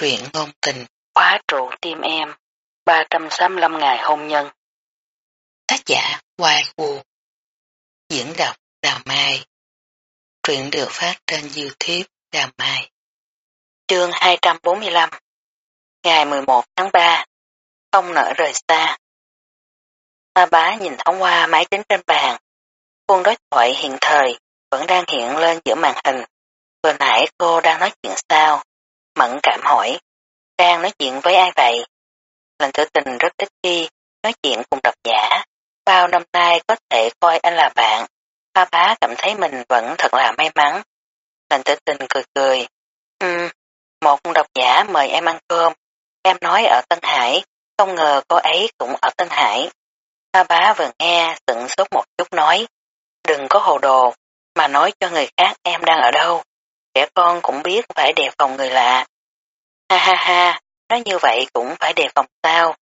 Truyện ngôn tình, khóa trụ tim em, 365 ngày hôn nhân. Tác giả Hoài Vũ Diễn đọc Đào Mai Truyện được phát trên Youtube Đào Mai Chương 245 Ngày 11 tháng 3 Không nở rời xa Ma bá nhìn thoáng qua máy tính trên bàn. Khuôn đối thoại hiện thời vẫn đang hiện lên giữa màn hình. Vừa nãy cô đang nói chuyện sao? Hỏi, đang nói chuyện với ai vậy? Lần tử tình rất thích khi nói chuyện cùng độc giả. Bao năm nay có thể coi anh là bạn. Ba bá cảm thấy mình vẫn thật là may mắn. Lần tử tình cười cười. Um, một độc giả mời em ăn cơm. Em nói ở Tân Hải, không ngờ cô ấy cũng ở Tân Hải. Ba bá vừa nghe, sững sốt một chút nói. Đừng có hồ đồ, mà nói cho người khác em đang ở đâu. Trẻ con cũng biết phải đề phòng người lạ. Ha ha ha, nói như vậy cũng phải đề phòng sao.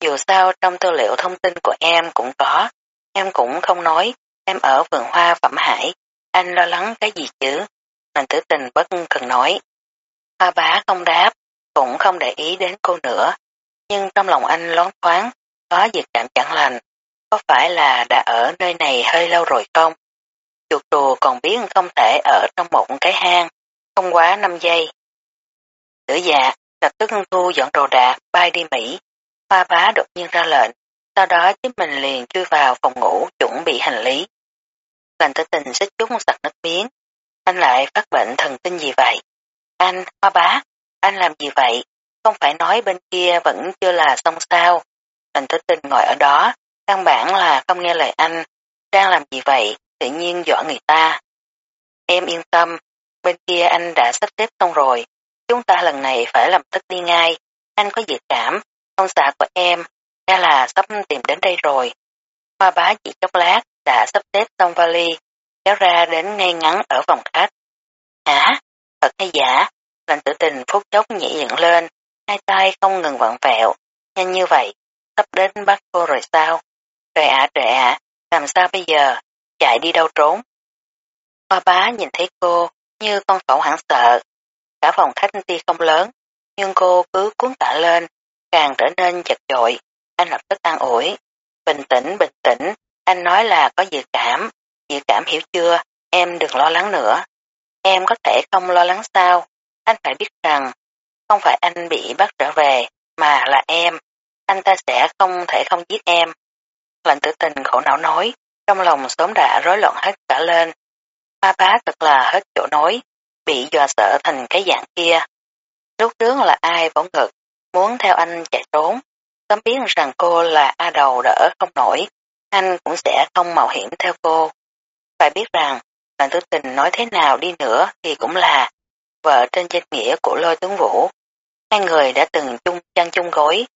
Dù sao trong tư liệu thông tin của em cũng có, em cũng không nói, em ở vườn hoa phẩm hải, anh lo lắng cái gì chứ? Nàng tử tình bất cần nói. Hoa bá không đáp, cũng không để ý đến cô nữa, nhưng trong lòng anh loáng thoáng, có việc cảm chẳng lành. Có phải là đã ở nơi này hơi lâu rồi không? Chuột rùa còn biết không thể ở trong một cái hang, không quá 5 giây. Tử già, lập tức thu dọn đồ đạc, bay đi Mỹ. Hoa bá đột nhiên ra lệnh, sau đó chính mình liền chui vào phòng ngủ chuẩn bị hành lý. Lành tử tình xích chút sặc nước miếng. Anh lại phát bệnh thần kinh gì vậy? Anh, hoa bá, anh làm gì vậy? Không phải nói bên kia vẫn chưa là xong sao? Lành tử tình ngồi ở đó, căn bản là không nghe lời anh. Đang làm gì vậy? Tự nhiên dọa người ta. Em yên tâm, bên kia anh đã sắp xếp xong rồi, Chúng ta lần này phải lập tức đi ngay. Anh có dự cảm, ông xã của em đã là sắp tìm đến đây rồi. Hoa bá chỉ chốc lát đã sắp xếp xong vali, kéo ra đến ngay ngắn ở phòng khách. Hả? Thật hay giả? Lành tử tình phút chốc nhảy dựng lên, hai tay không ngừng vặn vẹo. Nhanh như vậy, sắp đến bắt cô rồi sao? Trời ạ trời ạ, làm sao bây giờ? Chạy đi đâu trốn? Hoa bá nhìn thấy cô như con cậu hẳn sợ, Cả phòng khách tuy không lớn, nhưng cô cứ cuốn tạ lên, càng trở nên chật chội. Anh lập tức an ủi. Bình tĩnh, bình tĩnh, anh nói là có dự cảm. Dự cảm hiểu chưa, em đừng lo lắng nữa. Em có thể không lo lắng sao? Anh phải biết rằng, không phải anh bị bắt trở về, mà là em. Anh ta sẽ không thể không giết em. Lạnh tử tình khổ não nói, trong lòng sớm đã rối loạn hết cả lên. Ba bá thật là hết chỗ nói, bị dọa sợ thành cái dạng kia. Lúc trước là ai võng ngực, muốn theo anh chạy trốn, sớm biết rằng cô là A đầu đỡ không nổi, anh cũng sẽ không mạo hiểm theo cô. Phải biết rằng, lần tư tình nói thế nào đi nữa thì cũng là vợ trên danh nghĩa của lôi tướng vũ. Hai người đã từng chung chăn chung gối.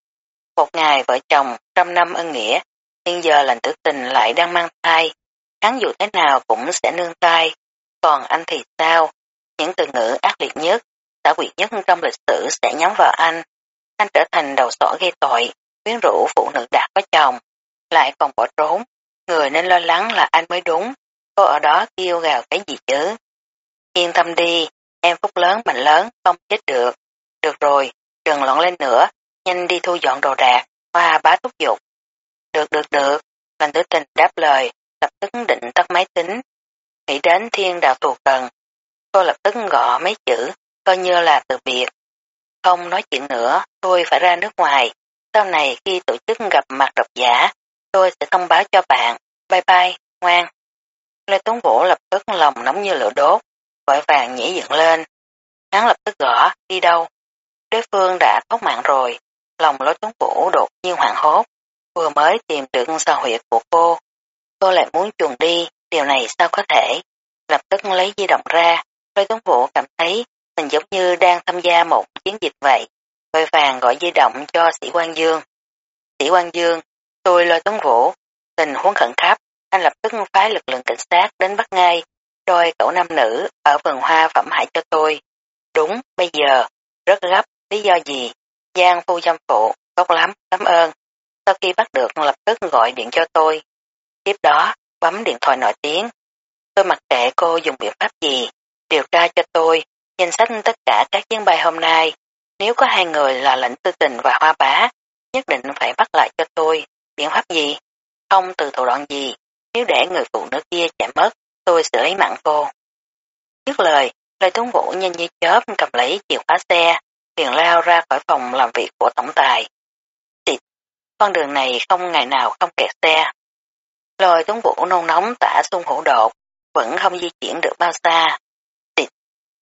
Một ngày vợ chồng, trăm năm ân nghĩa, hiện giờ lành tử tình lại đang mang thai. Hắn dù thế nào cũng sẽ nương tay. Còn anh thì sao? Những từ ngữ ác liệt nhất, xã quyệt nhất trong lịch sử sẽ nhắm vào anh. Anh trở thành đầu sỏ gây tội, quyến rũ phụ nữ đã có chồng, lại còn bỏ trốn. Người nên lo lắng là anh mới đúng, cô ở đó kêu gào cái gì chứ. Yên tâm đi, em phúc lớn mạnh lớn, không chết được. Được rồi, đừng loạn lên nữa, nhanh đi thu dọn đồ đạc, hoa bá thúc giục. Được được được, lành tử tình đáp lời, lập tức định tắt máy tính. Nghĩ đến thiên đạo thù cần, Cô lập tức gõ mấy chữ, coi như là từ biệt. Không nói chuyện nữa, tôi phải ra nước ngoài. Sau này khi tổ chức gặp mặt độc giả, tôi sẽ thông báo cho bạn. Bye bye, ngoan. Lê Tuấn Vũ lập tức lòng nóng như lửa đốt, vội vàng nhảy dựng lên. Hắn lập tức gõ, đi đâu? Đối phương đã thoát mạng rồi, lòng Lê Tuấn Vũ đột nhiên hoảng hốt, vừa mới tìm được sao huyệt của cô. Cô lại muốn chuồn đi, điều này sao có thể? Lập tức lấy di động ra, Lôi tuấn vũ cảm thấy mình giống như đang tham gia một chiến dịch vậy. Vội vàng gọi di động cho sĩ quan Dương. Sĩ quan Dương, tôi lôi tuấn vũ, tình huống khẩn cấp, anh lập tức phái lực lượng cảnh sát đến bắt ngay, đôi cậu nam nữ ở vườn hoa phẩm hại cho tôi. Đúng, bây giờ, rất gấp, lý do gì? Giang phu dâm phụ, tốt lắm, cảm ơn. Sau khi bắt được lập tức gọi điện cho tôi. Tiếp đó, bấm điện thoại nổi tiếng. Tôi mặc kệ cô dùng biện pháp gì, điều tra cho tôi danh sách tất cả các chuyến bay hôm nay. Nếu có hai người là lệnh tư tình và hoa bá, nhất định phải bắt lại cho tôi. Biện pháp gì? Không từ thủ đoạn gì. Nếu để người phụ nữ kia chạy mất, tôi sẽ lấy mạng cô. Dứt lời, lời Tuấn Vũ nhanh như chớp cầm lấy chìa khóa xe, liền lao ra khỏi phòng làm việc của tổng tài. Xịt, con đường này không ngày nào không kẹt xe. Lôi Tuấn Vũ nôn nóng tả xung hữu đột, vẫn không di chuyển được bao xa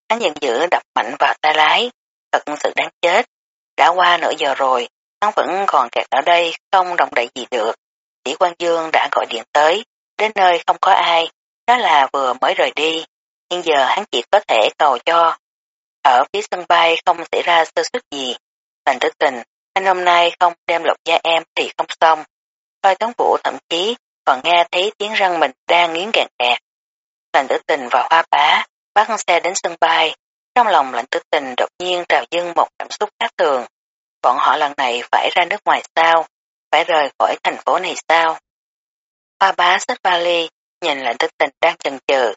anh hắn giận dữ đập mạnh vào tay lái, thật sự đáng chết. Đã qua nửa giờ rồi, hắn vẫn còn kẹt ở đây, không động đậy gì được. Chỉ quan Dương đã gọi điện tới, đến nơi không có ai, đó là vừa mới rời đi. Nhưng giờ hắn chỉ có thể cầu cho. Ở phía sân bay không xảy ra sơ suất gì. Thành tử tình, anh hôm nay không đem lộc gia em thì không xong. Thôi tống vũ thậm chí còn nghe thấy tiếng răng mình đang nghiến gàn kẹt. Lành tử tình và hoa bá bắt xe đến sân bay. Trong lòng lạnh tức tình đột nhiên trào dâng một cảm xúc khác thường. Bọn họ lần này phải ra nước ngoài sao? Phải rời khỏi thành phố này sao? Hoa bá xách vali, nhìn lạnh tức tình đang chần chừ.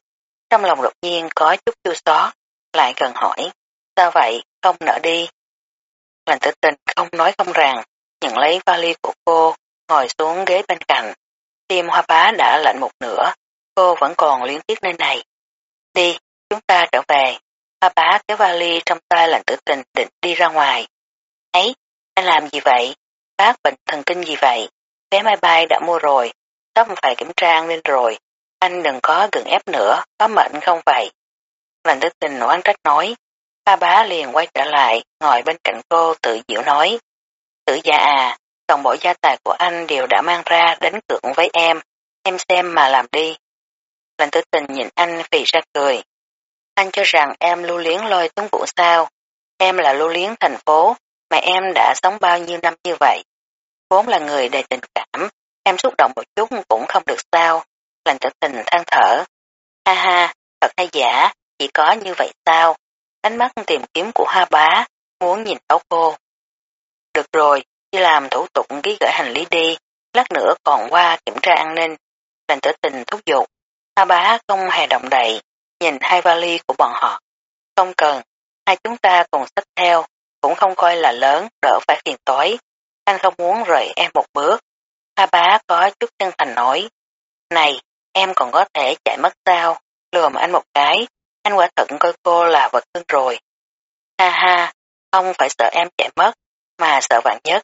Trong lòng đột nhiên có chút chua xót, lại gần hỏi. Sao vậy, không nỡ đi? Lạnh tức tình không nói không rằng, nhận lấy vali của cô, ngồi xuống ghế bên cạnh. Tim hoa bá đã lạnh một nửa, cô vẫn còn liên tiếc nơi này. Đi, chúng ta trở về. ba bá kéo vali trong tay lạnh tử tình định đi ra ngoài. Ấy, anh làm gì vậy? Bác bệnh thần kinh gì vậy? Vé máy bay đã mua rồi, tóc phải kiểm tra lên rồi. Anh đừng có gừng ép nữa, có mệnh không vậy? Lạnh tử tình oán trách nói. Ba bá liền quay trở lại, ngồi bên cạnh cô tự diệu nói. Tử gia à, toàn bộ gia tài của anh đều đã mang ra đánh cược với em, em xem mà làm đi. lạnh tử tình nhìn anh phì ra cười. Anh cho rằng em lưu liếng lôi tuấn vũ sao, em là lưu liếng thành phố, mà em đã sống bao nhiêu năm như vậy. Vốn là người đầy tình cảm, em xúc động một chút cũng không được sao, Lành tử tình than thở. Ha ha, thật hay giả, chỉ có như vậy sao, ánh mắt tìm kiếm của hoa bá, muốn nhìn thấu cô. Được rồi, đi làm thủ tục ký gửi hành lý đi, lát nữa còn qua kiểm tra an ninh. Lành tử tình thúc giục, hoa bá không hề động đậy, nhìn hai vali của bọn họ. Không cần, hai chúng ta cùng sách theo, cũng không coi là lớn, đỡ phải phiền tối. Anh không muốn rời em một bước. A bá có chút chân thành nói, này, em còn có thể chạy mất sao, lừa anh một cái, anh quả thật coi cô là vật cưng rồi. Ha ha, không phải sợ em chạy mất, mà sợ vạn nhất.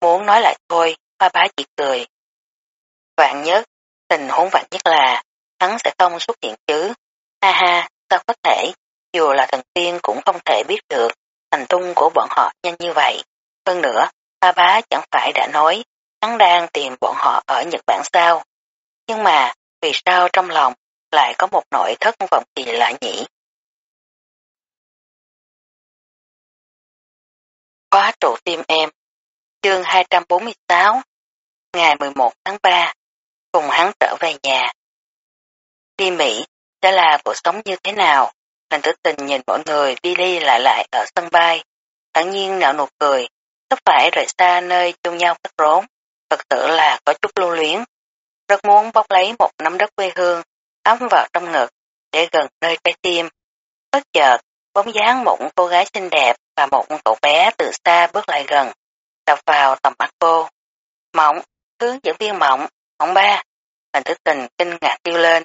Muốn nói lại thôi, ba bá chỉ cười. Vạn nhất, tình huống vạn nhất là, hắn sẽ không xuất hiện chứ. Ha ha, sao có thể, dù là thần tiên cũng không thể biết được thành tung của bọn họ nhanh như vậy. Hơn nữa, ba bá chẳng phải đã nói, hắn đang tìm bọn họ ở Nhật Bản sao. Nhưng mà, vì sao trong lòng lại có một nỗi thất vọng kỳ lạ nhỉ. Khóa trụ tim em Chương 246 Ngày 11 tháng 3 Cùng hắn trở về nhà Đi Mỹ sẽ là cuộc sống như thế nào? Lành tử tình nhìn mọi người đi đi lại lại ở sân bay thẳng nhiên nở nụ cười sắp phải rời xa nơi chung nhau cắt rốn thật sự là có chút lưu luyến rất muốn bóc lấy một nắm đất quê hương ấm vào trong ngực, để gần nơi trái tim. Bất chợt, bóng dáng một cô gái xinh đẹp và một cậu bé từ xa bước lại gần, đập vào tầm mắt cô. Mộng, hướng dẫn viên mộng, mộng ba. Hành tử tình kinh ngạc kêu lên.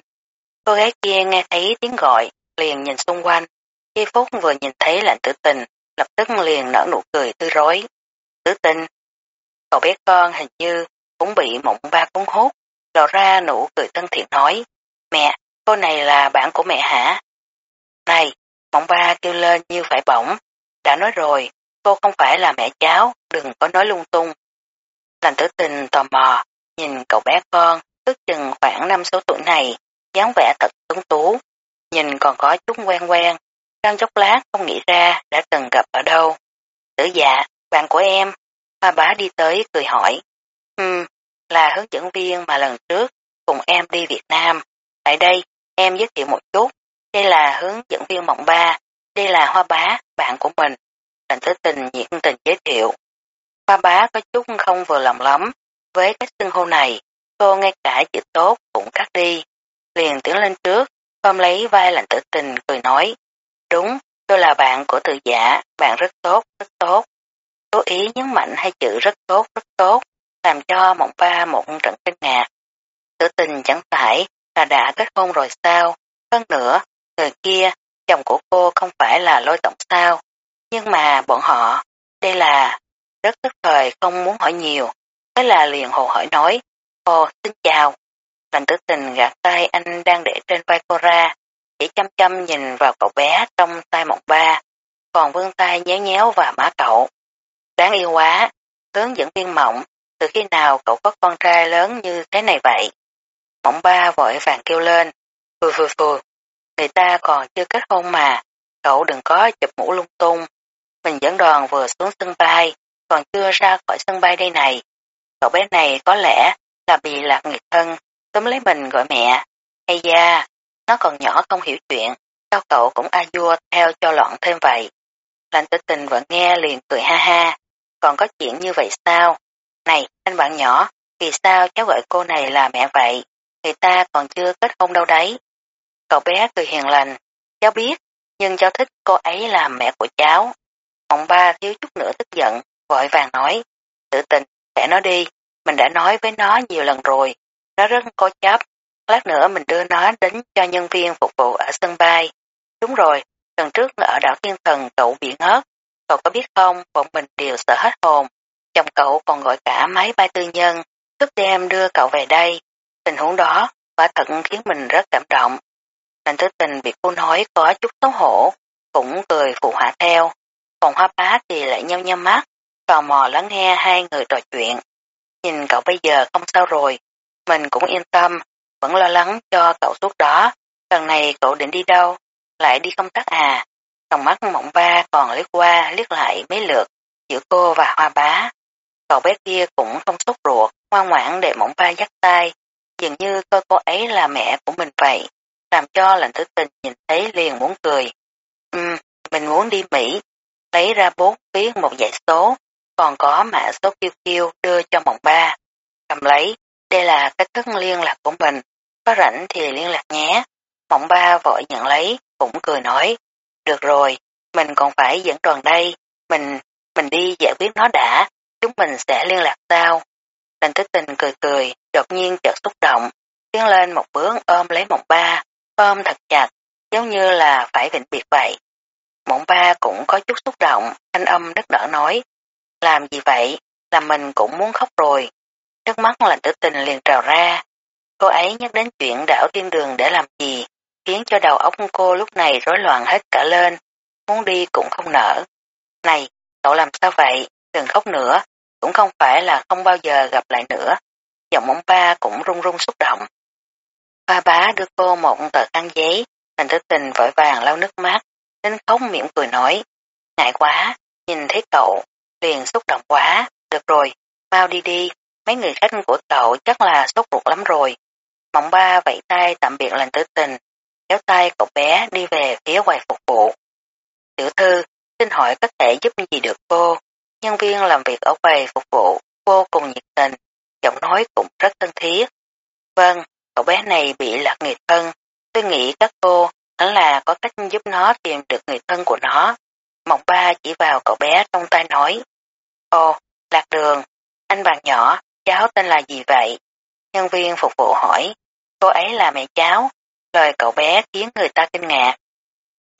Cô gái kia nghe thấy tiếng gọi, liền nhìn xung quanh. Khi phút vừa nhìn thấy lạnh tử tình, lập tức liền nở nụ cười tươi rối. Tử tình, cậu bé con hình như cũng bị mộng ba cuốn hút, lò ra nụ cười thân thiện nói. Mẹ, cô này là bạn của mẹ hả? Này, mộng ba kêu lên như phải bỏng. Đã nói rồi, cô không phải là mẹ cháu, đừng có nói lung tung. Lành tử tình tò mò, nhìn cậu bé con, tức chừng khoảng 5-6 tuổi này, dáng vẻ thật tuấn tú. Nhìn còn có chút quen quen, trong chốc lát không nghĩ ra đã từng gặp ở đâu. Tử dạ, bạn của em, hoa bá đi tới cười hỏi. Ừm, là hướng dẫn viên mà lần trước cùng em đi Việt Nam. Tại đây, em giới thiệu một chút. Đây là hướng dẫn viên mộng ba. Đây là Hoa Bá, bạn của mình. Thành tử tình nhiệt tình giới thiệu. Hoa Bá có chút không vừa lòng lắm. Với cách xưng hô này, cô ngay cả chữ tốt cũng cắt đi. Liền tiến lên trước, ôm lấy vai lạnh tử tình cười nói. Đúng, tôi là bạn của tự giả, bạn rất tốt, rất tốt. Cố ý nhấn mạnh hai chữ rất tốt, rất tốt, làm cho mộng ba một trận kinh ngạc. Tử tình chẳng phải là đã kết hôn rồi sao? Hơn nữa, người kia, chồng của cô không phải là lôi tổng sao? Nhưng mà bọn họ, đây là rất tức thời không muốn hỏi nhiều. Thế là liền hồ hỏi nói, Ồ, xin chào. Lành tử tình gạt tay anh đang để trên vai cô ra, chỉ chăm chăm nhìn vào cậu bé trong tay mộng ba, còn vươn tay nhéo nhéo và má cậu. Đáng yêu quá, hướng dẫn viên mộng, từ khi nào cậu có con trai lớn như thế này vậy? Mộng ba vội vàng kêu lên, phù phù phù, người ta còn chưa kết hôn mà, cậu đừng có chụp mũ lung tung. Mình dẫn đoàn vừa xuống sân bay, còn chưa ra khỏi sân bay đây này. Cậu bé này có lẽ là bị lạc người thân, túm lấy mình gọi mẹ. Hay da, nó còn nhỏ không hiểu chuyện, sao cậu cũng a vua theo cho loạn thêm vậy. Lạnh tử tình vẫn nghe liền cười ha ha, còn có chuyện như vậy sao? Này, anh bạn nhỏ, vì sao cháu gọi cô này là mẹ vậy? Người ta còn chưa kết hôn đâu đấy. Cậu bé cười hiền lành, cháu biết, nhưng cháu thích cô ấy là mẹ của cháu. Ông ba thiếu chút nữa tức giận, vội vàng nói, tự tình, để nó đi, mình đã nói với nó nhiều lần rồi, nó rất có chấp, lát nữa mình đưa nó đến cho nhân viên phục vụ ở sân bay. Đúng rồi, lần trước ở đảo Thiên Thần cậu bị ngớt, cậu có biết không, bọn mình đều sợ hết hồn. Chồng cậu còn gọi cả máy bay tư nhân, giúp đem đưa cậu về đây. Tình huống đó, quả thật khiến mình rất cảm động. Lành thứ tình bị cô nói có chút xấu hổ, cũng cười phụ họa theo. Còn hoa bá thì lại nhau nhau mắt, tò mò lắng nghe hai người trò chuyện. Nhìn cậu bây giờ không sao rồi, mình cũng yên tâm, vẫn lo lắng cho cậu suốt đó. Lần này cậu định đi đâu? Lại đi công tác à? Trong mắt mộng ba còn liếc qua liếc lại mấy lượt giữa cô và hoa bá. Cậu bé kia cũng không sốt ruột, ngoan ngoãn để mộng ba dắt tay, dường như coi cô ấy là mẹ của mình vậy, làm cho lệnh tử tình nhìn thấy liền muốn cười. Ừm, mình muốn đi Mỹ, lấy ra bút viết một dãy số, còn có mã số kêu kêu đưa cho mộng ba. Cầm lấy, đây là cách thức liên lạc của mình, có rảnh thì liên lạc nhé. Mộng ba vội nhận lấy, cũng cười nói, được rồi, mình còn phải dẫn đoàn đây, mình, mình đi giải quyết nó đã, chúng mình sẽ liên lạc sau. Đành tích tình cười cười, đột nhiên chợt xúc động, tiến lên một bước ôm lấy mộng ba, ôm thật chặt, giống như là phải vĩnh biệt vậy. Mộng ba cũng có chút xúc động, anh âm đất đỡ nói, làm gì vậy, là mình cũng muốn khóc rồi. Nước mắt lạnh tử tình liền trào ra. Cô ấy nhắc đến chuyện đảo thiên đường để làm gì, khiến cho đầu óc cô lúc này rối loạn hết cả lên, muốn đi cũng không nở. Này, cậu làm sao vậy, đừng khóc nữa, cũng không phải là không bao giờ gặp lại nữa. Giọng ông ba cũng run run xúc động. Ba bá đưa cô một tờ khăn giấy, thành tử tình vội vàng lau nước mắt, nên khóc miệng cười nói. Ngại quá, nhìn thấy cậu, liền xúc động quá, được rồi, mau đi đi, mấy người khách của cậu chắc là sốt ruột lắm rồi. Mộng ba vẫy tay tạm biệt lành tử tình, kéo tay cậu bé đi về phía quầy phục vụ. Tiểu thư, xin hỏi có thể giúp gì được cô? Nhân viên làm việc ở quầy phục vụ vô cùng nhiệt tình, giọng nói cũng rất thân thiết. Vâng, cậu bé này bị lạc người thân, tôi nghĩ các cô hẳn là có cách giúp nó tìm được người thân của nó. Mộng ba chỉ vào cậu bé trong tay nói. Ồ, lạc đường, anh bạn nhỏ, cháu tên là gì vậy? Nhân viên phục vụ hỏi, cô ấy là mẹ cháu, lời cậu bé khiến người ta kinh ngạc.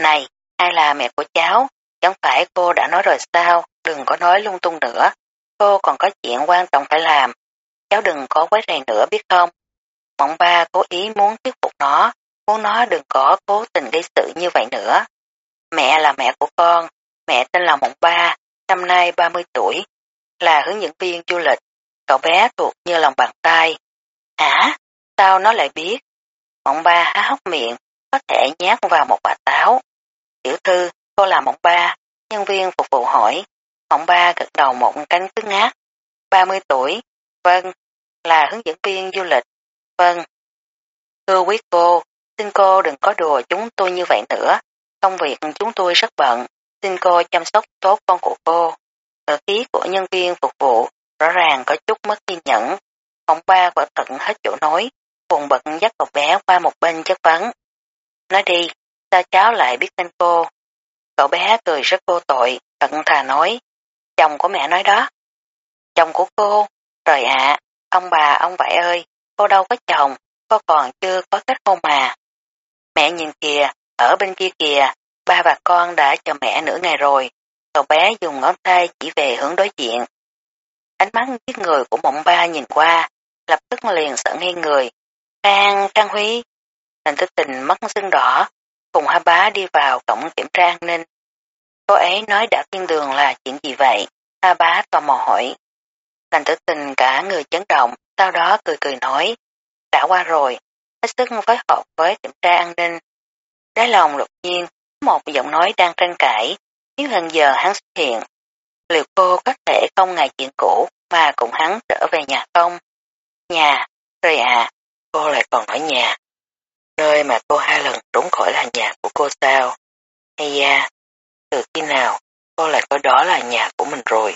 Này, ai là mẹ của cháu? Chẳng phải cô đã nói rồi sao, đừng có nói lung tung nữa. Cô còn có chuyện quan trọng phải làm. Cháu đừng có quấy rầy nữa biết không? Mộng ba cố ý muốn thuyết phục nó, muốn nó đừng có cố tình gây sự như vậy nữa. Mẹ là mẹ của con, mẹ tên là Mộng ba, năm nay 30 tuổi, là hướng dẫn viên du lịch. Cậu bé thuộc như lòng bàn tay. Hả? Sao nó lại biết? Mộng ba há hốc miệng, có thể nhát vào một quả táo. Tiểu thư, cô là mộng ba, nhân viên phục vụ hỏi. Mộng ba gật đầu một cánh cứng ngát. 30 tuổi, vâng, là hướng dẫn viên du lịch, vâng. Thưa quý cô, xin cô đừng có đùa chúng tôi như vậy nữa. Công việc chúng tôi rất bận, xin cô chăm sóc tốt con của cô. Ngữ khí của nhân viên phục vụ rõ ràng có chút mất kiên nhẫn. Ông ba quả tận hết chỗ nói, buồn bận dắt cậu bé qua một bên chất vấn. Nói đi, sao cháu lại biết tên cô? Cậu bé cười rất vô tội, tận thà nói, chồng của mẹ nói đó. Chồng của cô, trời ạ, ông bà, ông vậy ơi, cô đâu có chồng, cô còn chưa có kết hôn mà. Mẹ nhìn kìa, ở bên kia kìa, ba và con đã chờ mẹ nửa ngày rồi. Cậu bé dùng ngón tay chỉ về hướng đối diện. Ánh mắt giết người của mộng ba nhìn qua, lập tức liền sợ ngây người. Trang, Trang Huy. Thành thức tình mắt sưng đỏ, cùng hai bá đi vào cổng kiểm tra an ninh. Cô ấy nói đã thiên đường là chuyện gì vậy? Ha bá tò mò hỏi. Thành tử tình cả người chấn động, sau đó cười cười nói. Đã qua rồi, hết sức phối hợp với kiểm tra an ninh. Đáy lòng đột nhiên, một giọng nói đang tranh cãi, nếu hơn giờ hắn xuất hiện. Liệu cô có thể không ngại chuyện cũ mà cùng hắn trở về nhà không? Nhà, rồi à, cô lại còn nói nhà. Nơi mà cô hai lần trốn khỏi là nhà của cô sao? Hay da, từ khi nào cô lại coi đó là nhà của mình rồi?